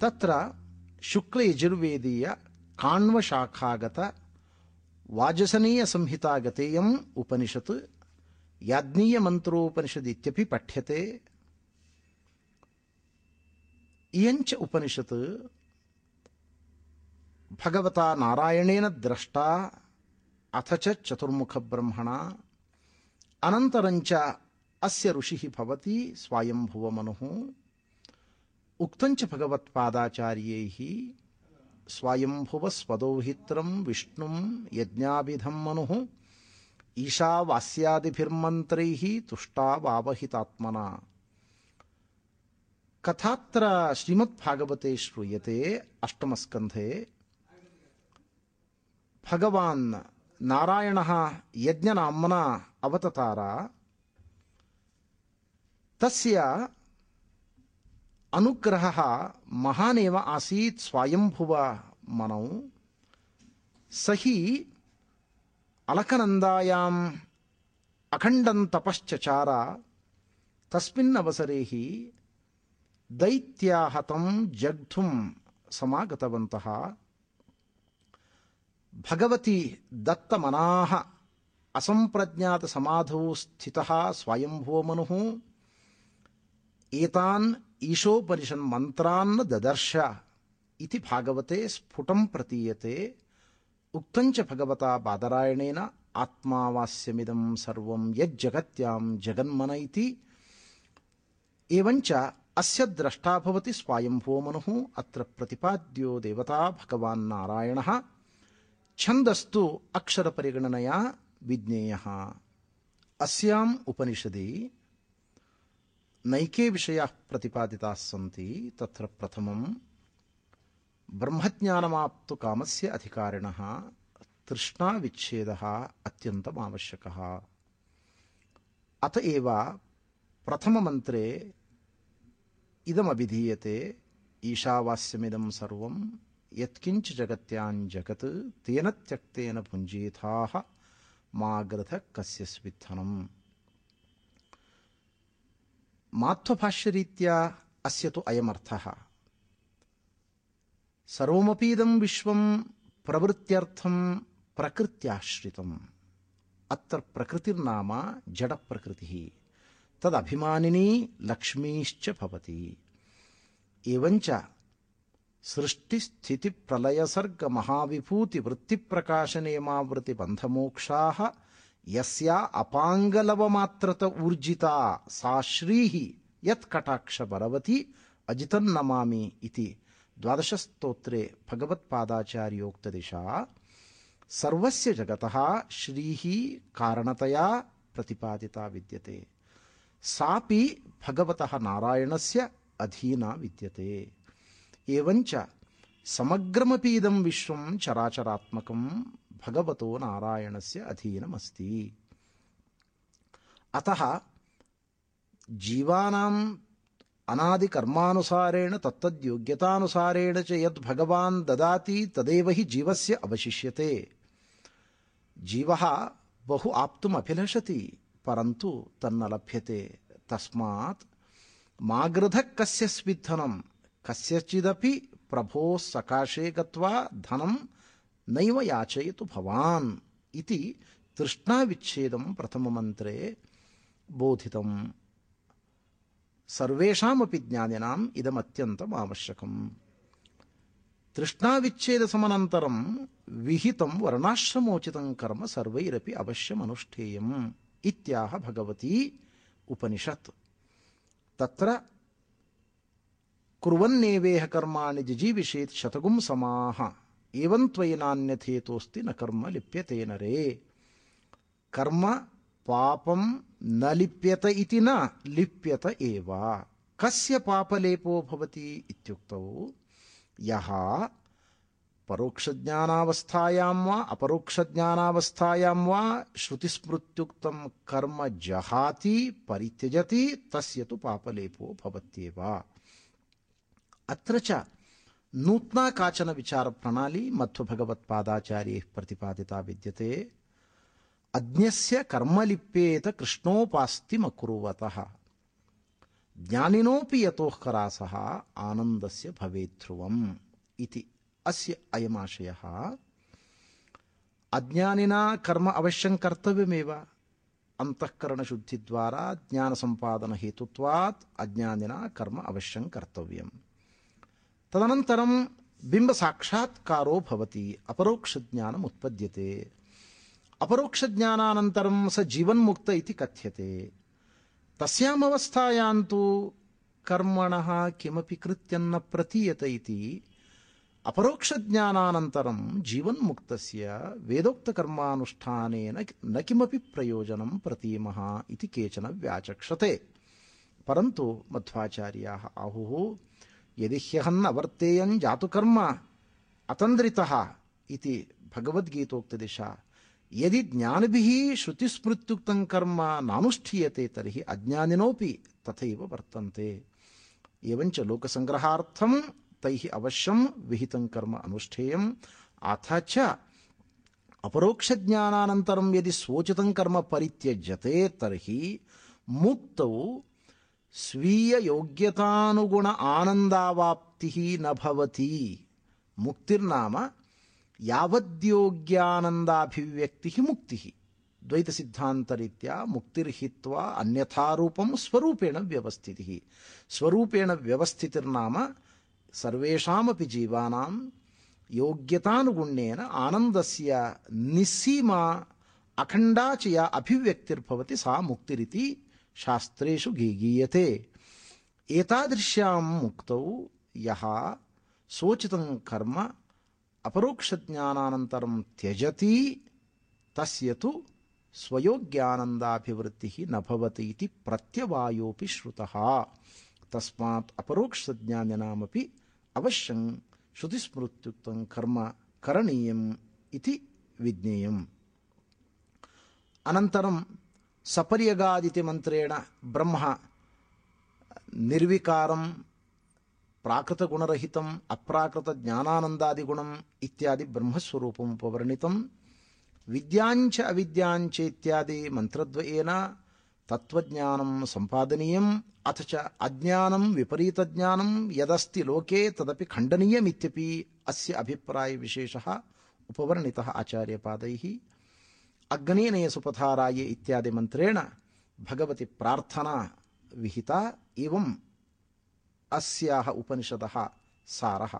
ತತ್ರ ಶುಕ್ಲಯಜುರ್ವೇದೀಯ ಕಾಣ್ವಶಾಖಾಗತ ವಾಜಸನೀಯ ಸಂಹಿತಾಗತೇಯಂ ಉಪನಿಷತ್ ಯಾಜ್ಞೀಯ ಮಂತ್ರೋಪನಿಷದಿತ್ಯಪಿ ಪಠ್ಯತೆ. ಇಯಂಚ ಉಪನಿಷತ್ ಭಗವತ ನಾರಾಯಣೇನ ದ್ರಷ್ಟ ಅಥ ಚ ಚತುರ್ಮುಖ ಬ್ರಹ್ಮಣ ಅನಂತರಂಚ ಅಸ್ಯ ಋಷಿ ಭವತಿ ಸ್ವಾಯಂಭುವ ಮನು उक्तञ्च भगवत्पादाचार्यैः स्वायम्भुवस्वदौहित्रं विष्णुं यज्ञाभिधं मनुः, ईशावास्यादिभिर्मन्त्रैः तुष्टावावहितात्मना। कथात्र श्रीमद्भागवते श्रूयते अष्टमस्कन्धे, भगवान् नारायणः यज्ञनाम्ना अवततार, तस्य अनुग्रहः महानेव आसीत् स्वायम्भुव मनौ। स हि अलकनन्दायाम् अखण्डं तपश्चचार तस्मिन् अवसरे हि दैत्याः तं जग्धुं समागतवन्तः। भगवती दत्तमनाः असम्प्रज्ञातसमाधौ स्थितः ఈశోపనిషన్ మంత్రాన్న దదర్శ ఇది భాగవతే స్ఫుటం ప్రతీయతే ఉక్తంచ భగవతా పాదరాయణేన ఆత్మావాస్యమిదం సర్వం యజ్జగత్యాం జగన్మన ఇది ఏవంచ అస్య ద్రష్టాభవతి స్వయంభోమను అత్ర ప్రతిపాద్యో దేవతా భగవాన్ నారాయణ. ఛందస్సు అక్షరపరిగణనయా విజ్ఞేయ. అస్యాం ఉపనిషది नैके विषयाः प्रतिपादिताः सन्ति, तत्र प्रथमं ब्रह्मज्ञानमाप्तु कामस्य अधिकारिणः, तृष्णाविच्छेदः अत्यन्तम् आवश्यकः। अत एव प्रथममन्त्रे इदमभिधीयते, ईशावास्यमिदं सर्वं यत्किञ्च जगत्यां जगत्, तेन त्यक्तेन भुञ्जीथाः मा ग्रथ कस्य स्वित्थनम् మాధ్వభాష్యరీత్యా అస్యతు అయమర్థ. సర్వమపీదం విశ్వం ప్రవృత్ర్థం ప్రకృత్యాశ్రితం. అత్ర ప్రకృతిర్నామ జడ ప్రకృతి. తదభిమానిని లక్ష్మీశ్చ భవతి. ఏవంచ సృష్టి స్థితి ప్రళయసర్గ మహావిభూతి వృత్తిప్రకాశనేమావృతి బంధమోక్షా यस्या अपाङ्गलवमात्रत ऊर्जिता सा श्रीः यत्कटाक्षबलवती अजितन्नमामि इति। द्वादशस्तोत्रे भगवत्पादाचार्योक्तदिशा सर्वस्य जगतः श्रीः कारणतया प्रतिपादिता विद्यते। सापि भगवतः नारायणस्य अधीना विद्यते। एवञ्च समग्रमपि इदं विश्वं चराचरात्मकं भगवतो नारायणस्य अधीनमस्ति। अतः जीवानाम् अनादिकर्मानुसारेण, तत्तद्योग्यतानुसारेण च यद् भगवान् ददाति, तदेव हि जीवस्य अवशिष्यते। जीवः बहु आप्तुम् परन्तु तन्न लभ्यते। तस्मात् मागृधः कस्य स्विद्धनं कस्यचिदपि प्रभोः सकाशे गत्वा धनं नैव याचयतु भवान् इति तृष्णाविच्छेदं प्रथममन्त्रे बोधितम् सर्वेषामपि ज्ञानिनाम् इदमत्यन्तम् आवश्यकम्। तृष्णाविच्छेदसमनन्तरं विहितं वर्णाश्रमोचितं कर्म सर्वैरपि अवश्यमनुष्ठेयम् इत्याह भगवती उपनिषत्। तत्र कुर्वन्नेवेह कर्माणि जिजीविषेत् शतगुं समाः एवं त्वयि नान्यथेतोऽस्ति न कर्म लिप्यते नरे कर्म पापं न लिप्यत इति न, लिप्यत एव। कस्य पापलेपो भवति इत्युक्तौ? यः परोक्षज्ञानावस्थायां वा, अपरोक्षज्ञानावस्थायां वा श्रुतिस्मृत्युक्तं कर्म जहाति, परित्यजति, तस्य तु पापलेपो भवत्येव। अत्र च नूतना काचन विचारप्रणाली मध्वभगवत्पादाचार्यैः प्रतिपादिता विद्यते। अज्ञस्य कर्मलिप्येत कृष्णोपास्तिमकुर्वतः। ज्ञानिनोऽपि यतोः आनन्दस्य भवेत् ध्रुवम् इति अस्य अयमाशयः। अज्ञानिना कर्म अवश्यं कर्तव्यमेव। अंतःकरणशुद्धिद्वारा ज्ञानसम्पादनहेतुत्वात् अज्ञानिना कर्म अवश्यं कर्तव्यम्। तदनन्तरं बिम्बसाक्षात्कारो भवति, अपरोक्षज्ञानम् उत्पद्यते। अपरोक्षज्ञानानन्तरं स जीवन्मुक्त इति कथ्यते। तस्याम् अवस्थायां तु कर्मणः किमपि कृत्यं न प्रतीयत इति अपरोक्षज्ञानानन्तरं जीवन्मुक्तस्य वेदोक्तकर्मानुष्ठानेन न किमपि प्रयोजनं प्रतीमः केचन व्याचक्षते। परन्तु मध्वाचार्याः आहुः यदि ह्यहन् अवर्तेयं अतन्द्रितः इति भगवद्गीतोक्तदिशा। यदि ज्ञानिभिः श्रुतिस्मृत्युक्तं कर्म नानुष्ठीयते, तर्हि अज्ञानिनोऽपि तथैव वर्तन्ते। एवञ्च लोकसङ्ग्रहार्थं तैः अवश्यं विहितं कर्म अनुष्ठेयम्। अथ च अपरोक्षज्ञानानन्तरं यदि स्वोचितं कर्म परित्यज्यते, तर्हि मुक्तौ స్వీయ యోగ్యతానుగుణ ఆనందావాప్తి నభవతి. ముక్తిర్నామ యావద్యోగ్యానందాభివ్యక్తి ముక్తి. ద్వైత సిద్ధాంతరీత్యా ముక్తిర్హిత్వా అన్యథారూపం స్వరూపేణ వ్యవస్థితి. స్వరూపేణ వ్యవస్థితిర్నామ సర్వేషామపి జీవానాం యోగ్యతానుగుణ్యేన ఆనందస్య నిస్సీమా అఖండాచయ అభివ్యక్తిర్భవతి సా ముక్తిరితి. शास्त्रेषु गीयते एतादृश्यां मुक्तौ यः सोचितं कर्म अपरोक्षज्ञानानन्तरं त्यजति तस्य तु स्वयोग्यानन्दाभिवृत्तिः न भवति इति प्रत्यवायोऽपि श्रुतः। तस्मात् अपरोक्षज्ञानिनामपि अवश्यं श्रुतिस्मृत्युक्तं कर्म करणीयम् इति विज्ञेयम्। अनन्तरं सपर्यगादिति मन्त्रेण ब्रह्म निर्विकारं प्राकृतगुणरहितम् अप्राकृतज्ञानानन्दादिगुणम् इत्यादि ब्रह्मस्वरूपम् उपवर्णितं विद्याञ्च अविद्याञ्च इत्यादि मन्त्रद्वयेन तत्त्वज्ञानं सम्पादनीयम् अथ च अज्ञानं विपरीतज्ञानं यदस्ति लोके तदपि खण्डनीयमित्यपि अस्य अभिप्रायविशेषः उपवर्णितः आचार्यपादैः ಅಗ್ನೇನಯ ಸುಪಥಾರಾಯ ಇತ್ಯಾದಿ ಮಂತ್ರೇಣ ಭಗವತಿ ಪ್ರಾರ್ಥನಾ ವಿಹಿತ ಇವಂ ಅಸ್ಯಾಹ ಉಪನಿಷದ ಸಾರಃ.